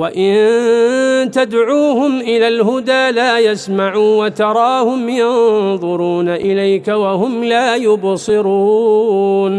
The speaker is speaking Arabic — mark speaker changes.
Speaker 1: وإن تدعوهم إلى الهدى لا يسمعوا وتراهم ينظرون إليك وهم لا يبصرون.